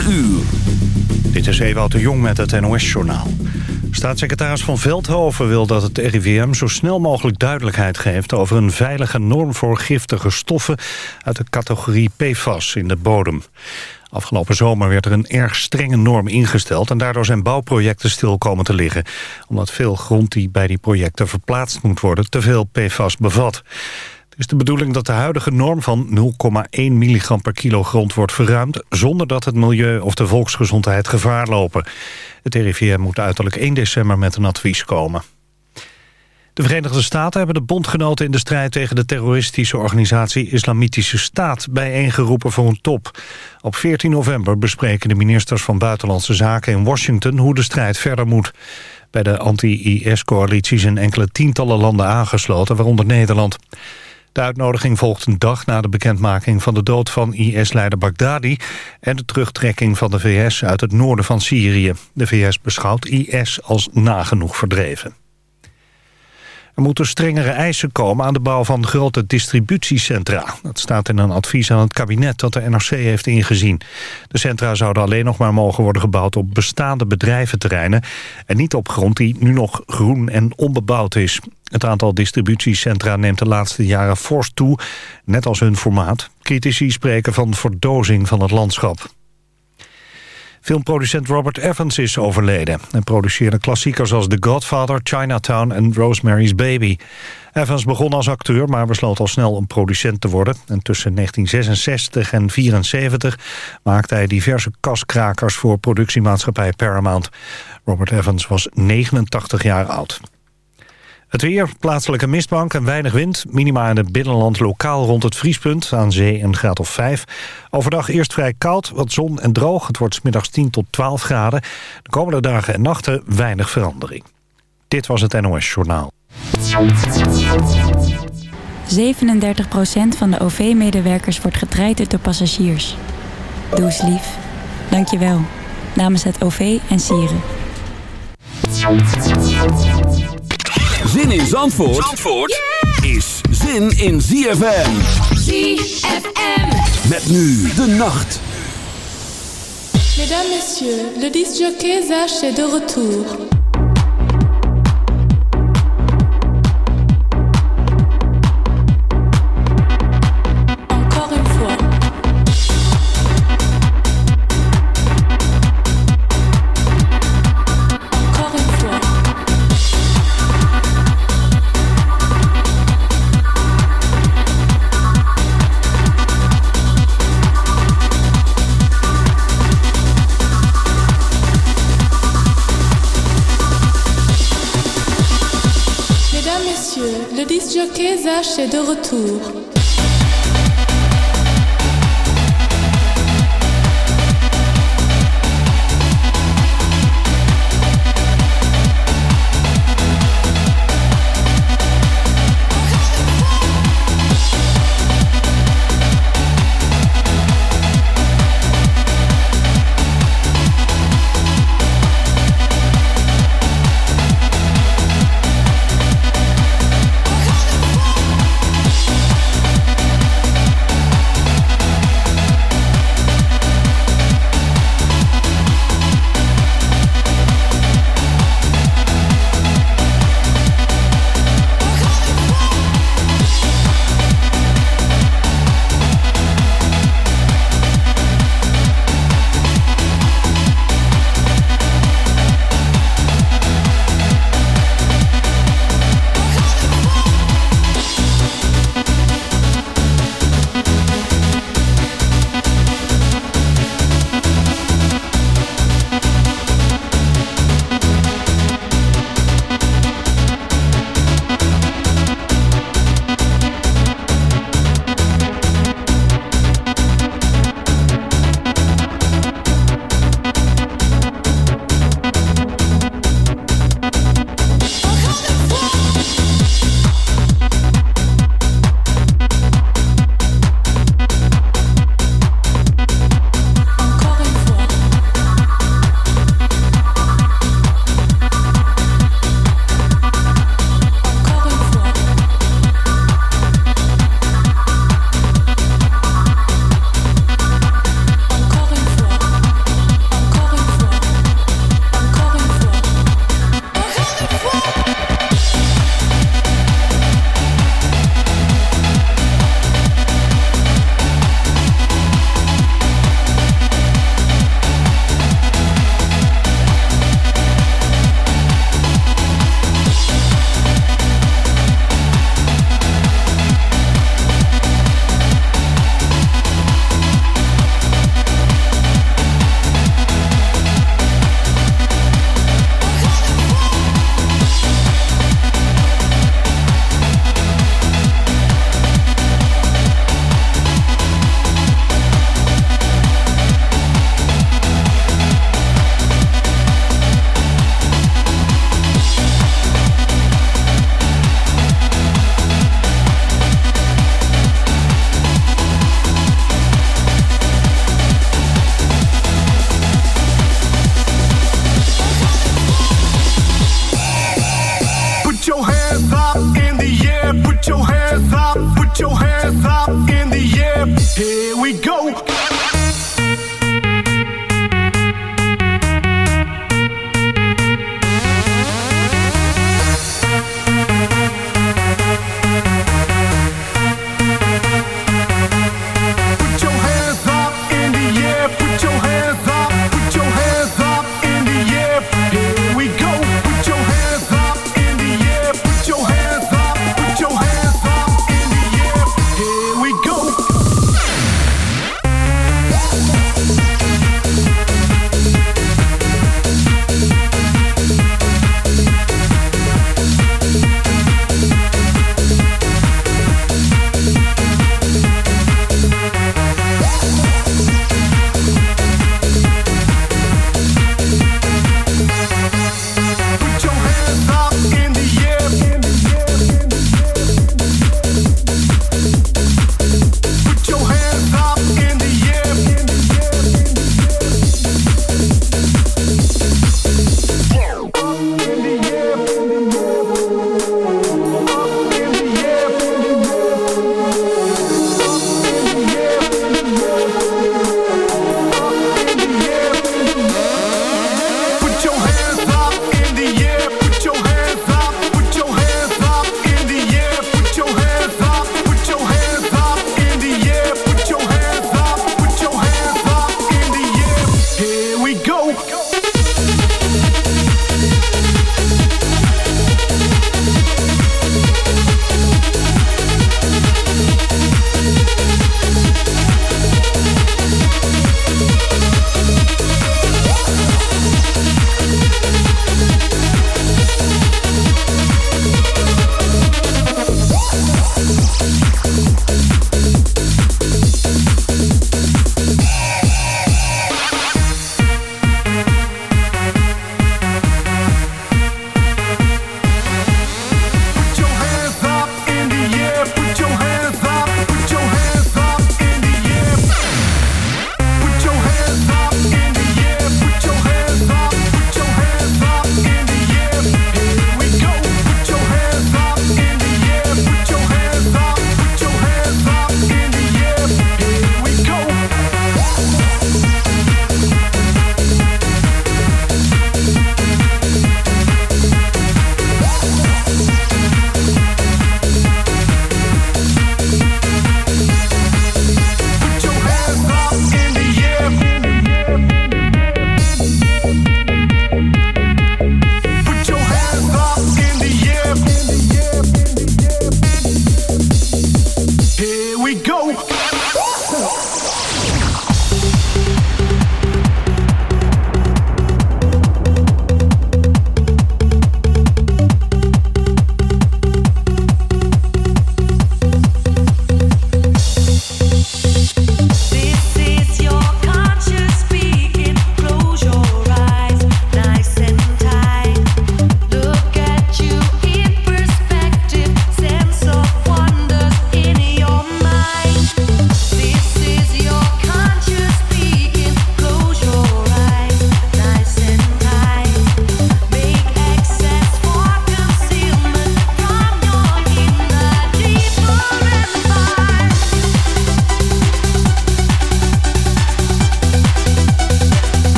4 uur. Dit is Ewout de Jong met het NOS-journaal. Staatssecretaris Van Veldhoven wil dat het RIVM zo snel mogelijk duidelijkheid geeft... over een veilige norm voor giftige stoffen uit de categorie PFAS in de bodem. Afgelopen zomer werd er een erg strenge norm ingesteld... en daardoor zijn bouwprojecten stil komen te liggen. Omdat veel grond die bij die projecten verplaatst moet worden... te veel PFAS bevat. Is de bedoeling dat de huidige norm van 0,1 milligram per kilo grond wordt verruimd... zonder dat het milieu of de volksgezondheid gevaar lopen. Het RIVM moet uiterlijk 1 december met een advies komen. De Verenigde Staten hebben de bondgenoten in de strijd tegen de terroristische organisatie Islamitische Staat bijeengeroepen voor een top. Op 14 november bespreken de ministers van Buitenlandse Zaken in Washington hoe de strijd verder moet. Bij de anti-IS-coalitie zijn enkele tientallen landen aangesloten, waaronder Nederland. De uitnodiging volgt een dag na de bekendmaking van de dood van IS-leider Baghdadi... en de terugtrekking van de VS uit het noorden van Syrië. De VS beschouwt IS als nagenoeg verdreven. Er moeten strengere eisen komen aan de bouw van grote distributiecentra. Dat staat in een advies aan het kabinet dat de NRC heeft ingezien. De centra zouden alleen nog maar mogen worden gebouwd op bestaande bedrijventerreinen... en niet op grond die nu nog groen en onbebouwd is. Het aantal distributiecentra neemt de laatste jaren fors toe, net als hun formaat. Critici spreken van verdozing van het landschap. Filmproducent Robert Evans is overleden. Hij produceerde klassiekers als The Godfather, Chinatown en Rosemary's Baby. Evans begon als acteur, maar besloot al snel een producent te worden. En tussen 1966 en 1974 maakte hij diverse kaskrakers voor productiemaatschappij Paramount. Robert Evans was 89 jaar oud. Het weer, plaatselijke mistbank en weinig wind. Minima in het binnenland lokaal rond het vriespunt. Aan zee een graad of 5. Overdag eerst vrij koud, wat zon en droog. Het wordt middags 10 tot 12 graden. De komende dagen en nachten weinig verandering. Dit was het NOS Journaal. 37% van de OV-medewerkers wordt getraind door passagiers. Doe lief. Dank je wel. Namens het OV en Sieren. Zin in Zandvoort, Zandvoort is zin in ZFM. ZFM. Met nu de nacht. Mesdames, Messieurs, le disjockey Zach est de retour. Disjockey Zach est de retour.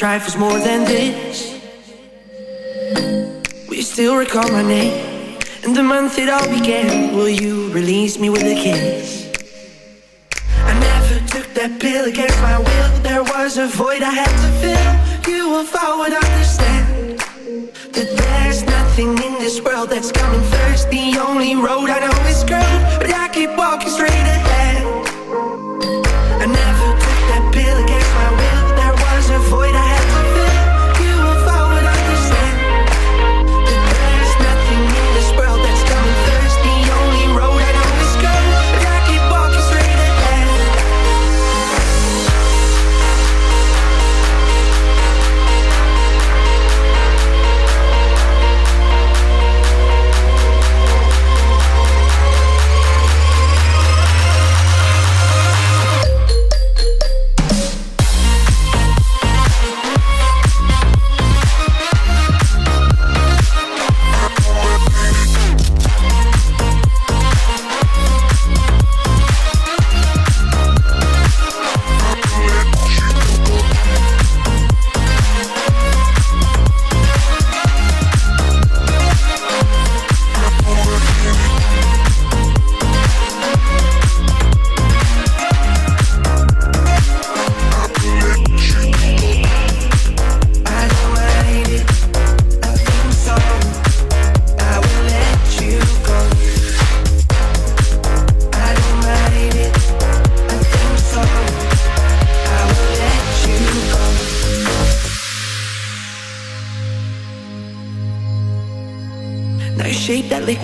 trifles more than this. Will you still recall my name and the month it all began? Will you release me with a kiss? I never took that pill against my will. There was a void I had to fill. You, if I would understand that there's nothing in this world that's coming first. The only road I know is curved, but I keep walking straight ahead.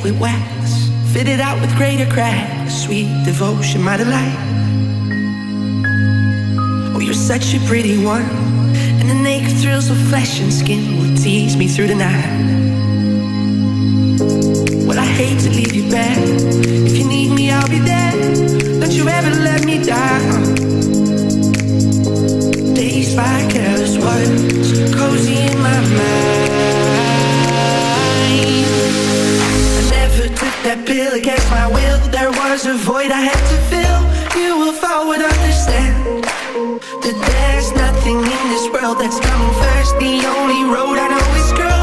Liquid wax, fit it out with greater cracks. Sweet devotion, my delight. Oh, you're such a pretty one. And the naked thrills of flesh and skin will tease me through the night. Well, I hate to leave you back. If you need me, I'll be there. Don't you ever let me down. Days by careless words, cozy in my mind. That pill against my will. There was a void I had to fill. You, if I would understand that there's nothing in this world that's coming first. The only road I know is curved,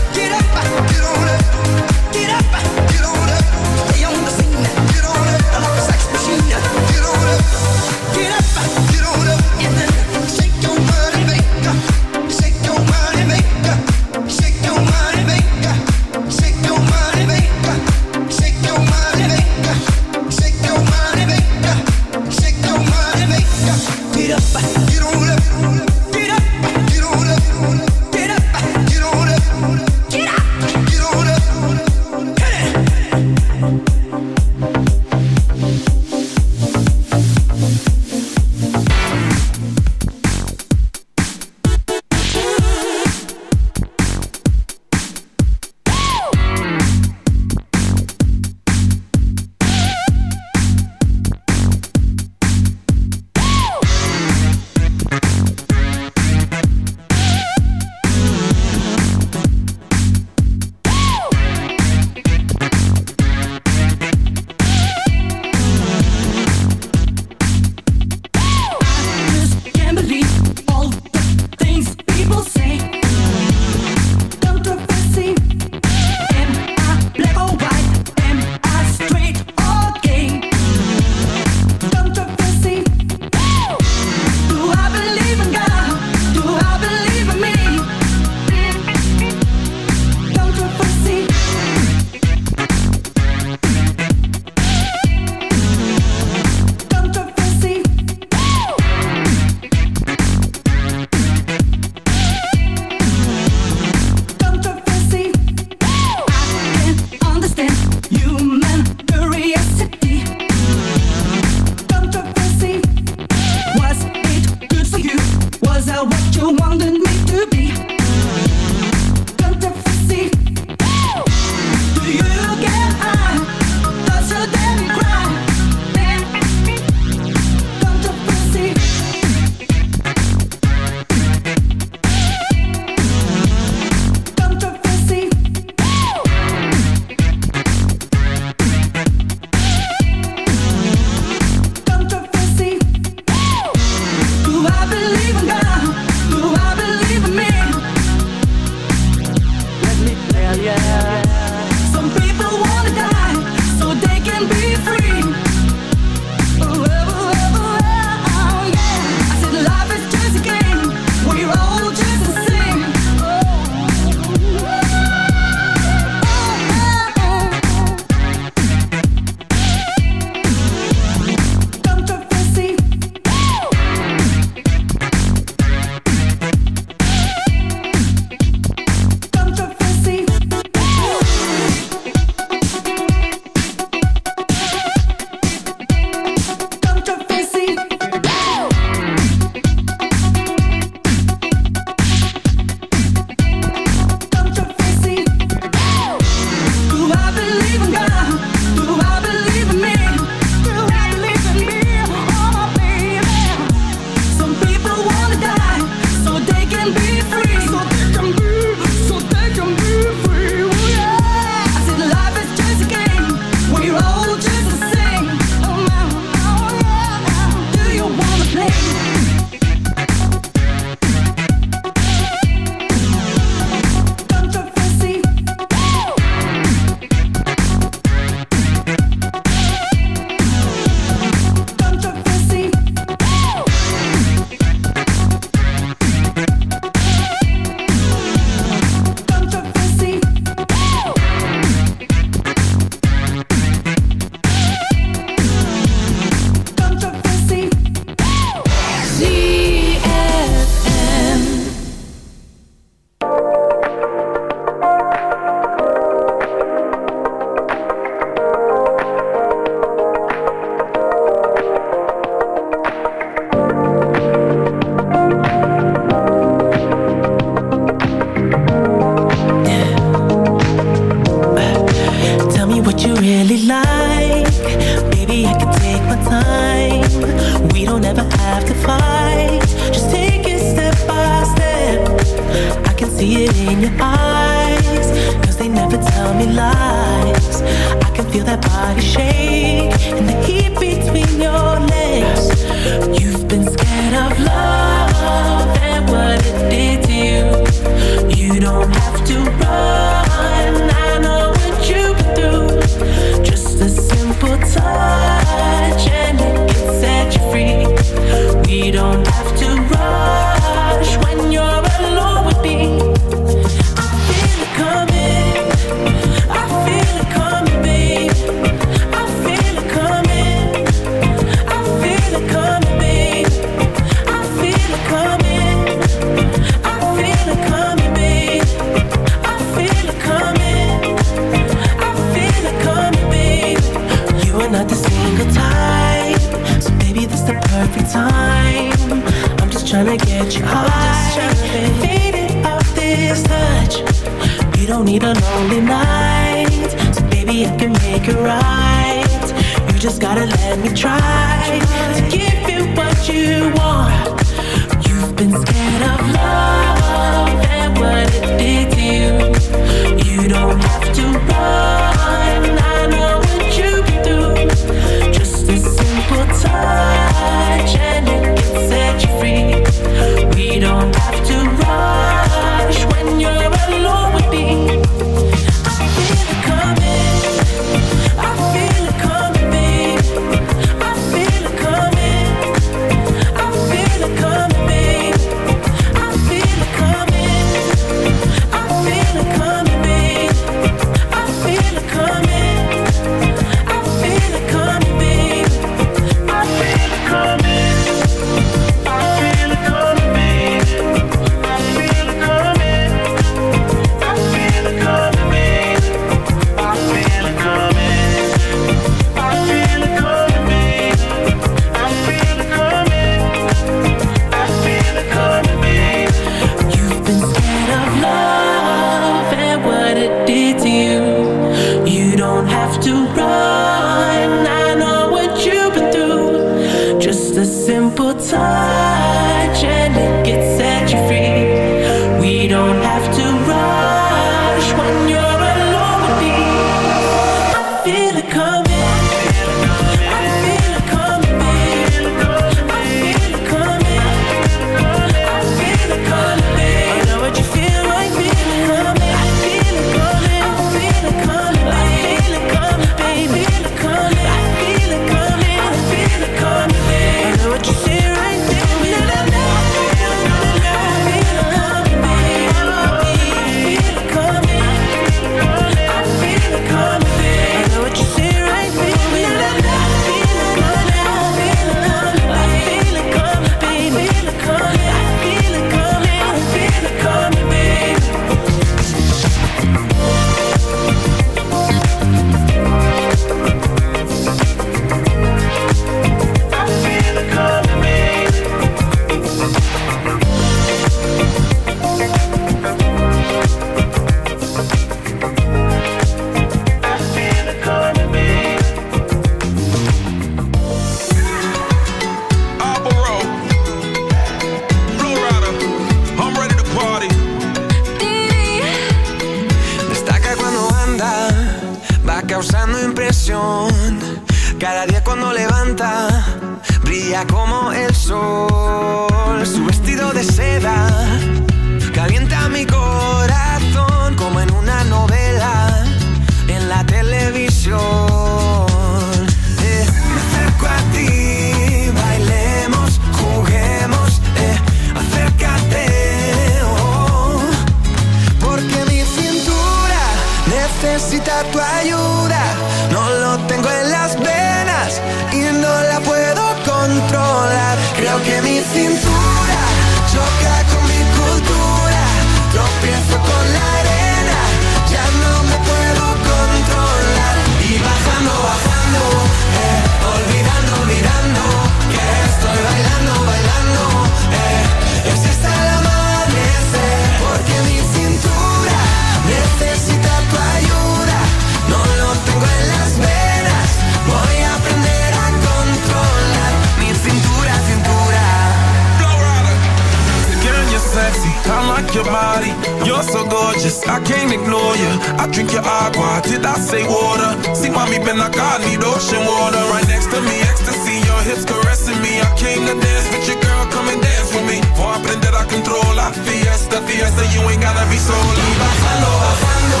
gorgeous, I can't ignore you. I drink your agua, did I say water? See, mommy been like, I need ocean water. Right next to me, ecstasy, your hips caressing me. I came to dance with your girl, come and dance with me. For aprender control. La fiesta, fiesta, you ain't gotta be sola. Y bajando, bajando,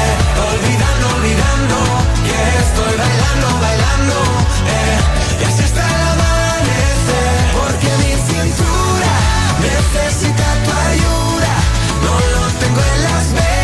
eh, olvidando, olvidando, que estoy bailando, bailando, eh, necesita tu ayuda. No lo tengo en las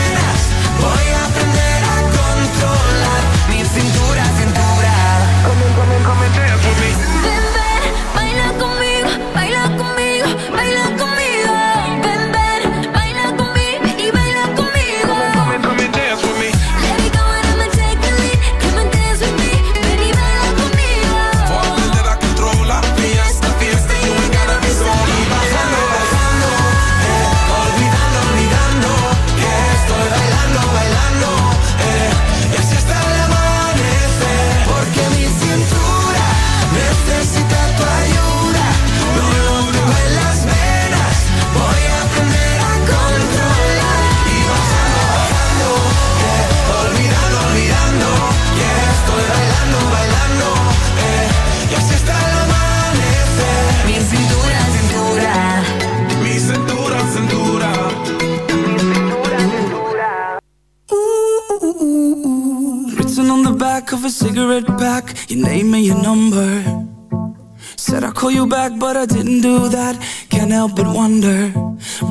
that Can't help but wonder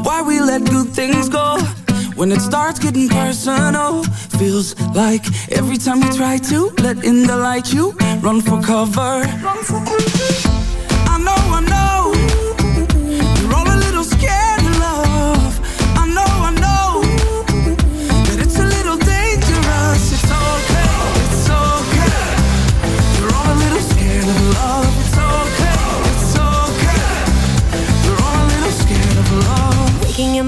Why we let good things go When it starts getting personal Feels like every time you try to Let in the light you Run for cover, run for cover.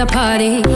a party.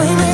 I'm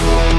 I'm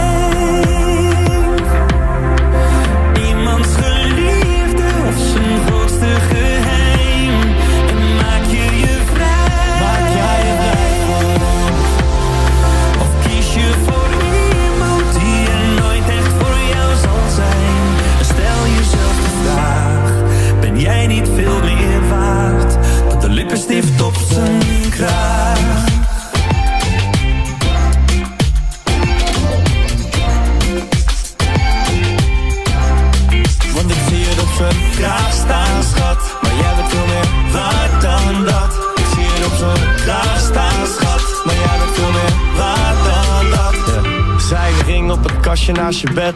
Kastje naast je bed.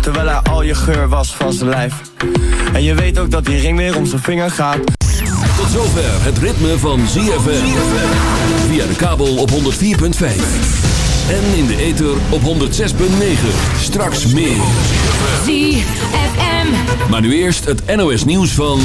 Terwijl hij al je geur was van zijn lijf. En je weet ook dat die ring weer om zijn vinger gaat. Tot zover het ritme van ZFM. Via de kabel op 104.5. En in de ether op 106.9. Straks meer. ZFM. Maar nu eerst het NOS nieuws van...